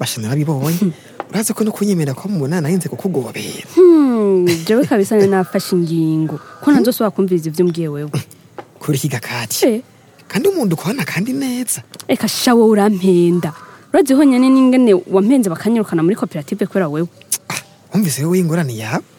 bashinira bibonye urazi ko no kunyemera ko mubona narinze kukugobera hmm, jewe kabisa nafashe ingingo ko nanzo hmm? soba kumviriza ibyo umbwiye wewe kuri iki gakati eh. kandi umuntu ukubona kandi neza reka sha urampenda urazi ho nyene wampenze bakanyirukana muri koperative kubera wewe ah, wumvise wewe ingorane yawe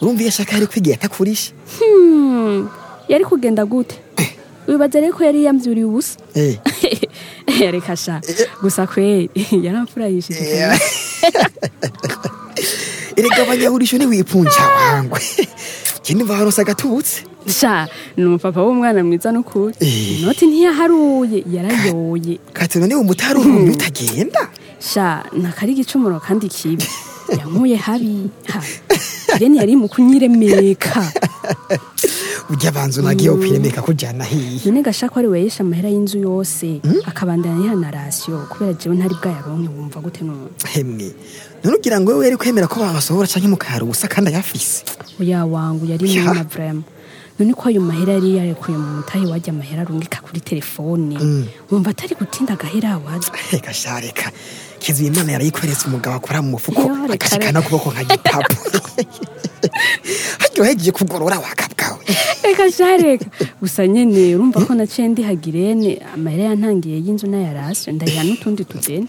urumva iyo ashaka yari kwigiye atakurisha hmm, yari kugenda gute eh. wibaza rero ko yari yamzuriye ubusa eh. Eh, reka sha gusa kweri yaramfurahishije erega abanyahurisho ntiwipunja wangwe ikindi mvaronse agatubutse sha ni umupapa w'umwana mwiza n'ukuri inoti ntiyaharuye yarayoye kati none umutari utagenda sha ni igicumuro kandi kibi yankuye habi habi opirene yari mu kunyiremeka ujya banza unagiye opiremeka mm. kujyana hiye nyine gashako ari we yishe amahera y'inzu yose mm. akabandanya yiha na rasiyo kubera jewe ntari bwayaronke wumva gute none hemwe none ngo we yari kwemera ko babasohora canke mukahari ubusa kandi ayafise oya wangu yari mwana vraiment none ko ayo mahera yari yarekuye mu mutahe wajya amahera arungika kuri telefone mm. wumva atari gutinda agahera waza gashareka Kezimana yari yikoretse umugabo akora mu mufuko agashika n'ukuboko nka gitapu haryoheye igiye kugorora wakabwawe reka shareka gusa nyine urumva ko naciye ndihagirene amahera yantangiye y'inzu n'ayarase ndayiha n'utundi tudeni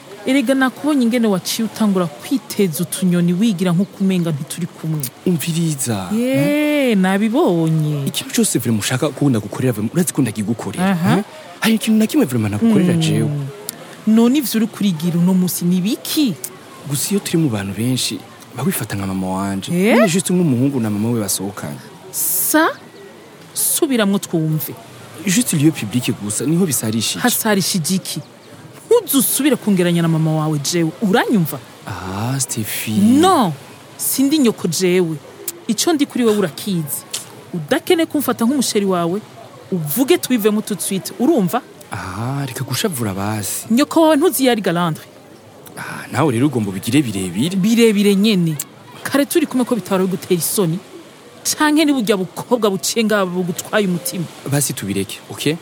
erega nakubonye ingene waciye utangura kwiteza utunyoni wigira nk'ukumenga ntituri kumwe umviriza yeee nabibonye ikintu cyose vure mushaka kunda gukorera vure uretse ko ndagigukorera eh? hari ikintu na kimwe vure nagukorera hmm. jewe none ivyo uri kurigira uno munsi ni biki gusa iyo turi mu bantu benshi ba wifata nka mama wanje eh? nyine juste nk'umuhungu na mama we basohokanye sa subiramo twumve juste lieu public gusa niho bisarishije hasarisha igiki ntuzusubire kungeranya na mama wawe jewe uranyumva ah Steffi no sindi nyoko jewe ico ndi kuri wewe urakizi udakene kumfata nk'umusheri wawe uvuge twivemo tout de suite urumva ah reka gushavura basi nyoko wawe ntuzi yari galandre Ah, nawe rero ugomba ubigire birebire birebire nyine kare turi kumwe ko bitaba gutera isoni cyangwa n'ibujya bukobwa bucenga bugutwaye umutima basi tubireke oke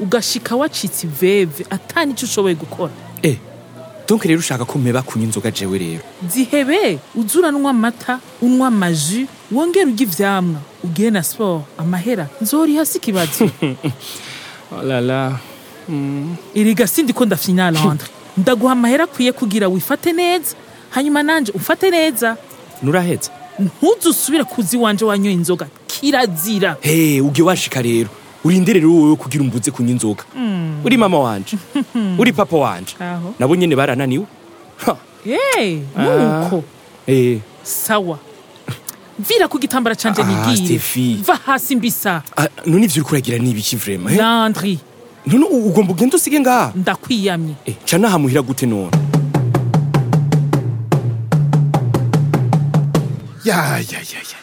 ugashika wacitse iveve atani icyo ushoboye gukora eh Donke rero ushaka ko mpeba kunywa inzoga jewe rero zihebe uze uranywa amata unywa amaji wongera urya ivyamwa ugiye na siporo amahera nzoriha si ikibazo olala oh mm. erega sindiko ndafyinya landre ndaguha amahera akwiye kugira wifate neza hanyuma nanje umfate neza nuraheza ntuze usubira kuzi wanje wanyoye inzoga kirazira he hey, washika rero urindire rero wowe kugira umbuze kunywa inzoga mm. uri mama wanje uri papa wanje nabo nyine barananiwe nuko ah. eh. sawa vira ku gitambara canje ah, nigire va hasi mbisa ah, none ivyo uriko uragira ni ibiki vrema eh? landri none ugomba ugenda usige ngaha ndakwiyamye eh, ca nahamuhira gute none yayayaya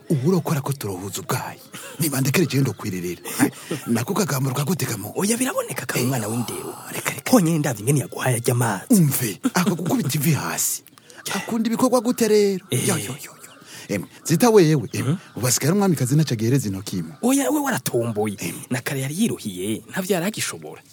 ubu urokora ko turohuza ubwayi niba ndekereje yenda kwirerera nako kagambura ukagutega oya biraboneka ko umwana w'indewe ah, reka reka honyine ndabya ingene yaguhaye ajya amazi umve akagukubita ivi hasi akunda ibikorwa gute rero yoyoyo emwe zita wewe emwe hmm? ubu hasigaye ari umwamikazi ntacagereza intoki imwe oya we waratomboye na kare yari yiruhiye ntabyo yari agishobora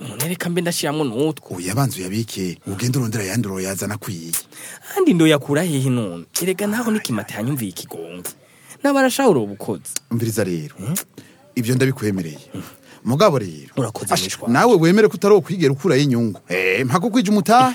umuntu mbe ndashyiramo n'utwo uyabanza uyabike ugenda urondera ayandi uroyazana kwiye andi ndoyakura hehe none erega naho n'ikimata hanyumviye ikigongo n'abarashahura ubukozi mviriza rero hmm? ibyo ndabikwemereye hmm. mugabo rero nawe wemere ko utari ukwigera ukurayo inyungu eh, mpaka kwije umutaha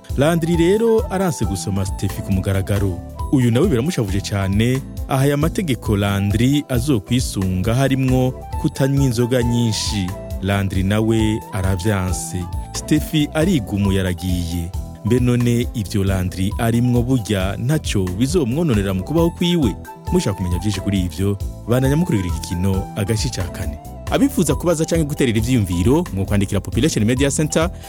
Landry rero aranse gusoma Steffi ku mugaragaro uyu nawe biramushavuje cyane aya mategeko Landry azokwisunga harimwo kutanywa inzoga nyinshi Landry nawe arabyanse Steffi arigumuye aragiye mbe none ibyo landiri arimwo burya ntacyo bizomwononera mu kubaho kwiwe mushaka kumenya byinshi kuri ibyo bananyamukuru ikino agashyi cya kane abifuza kubaza cyangwa guterera ibyiyumviro mwakwandikira population media center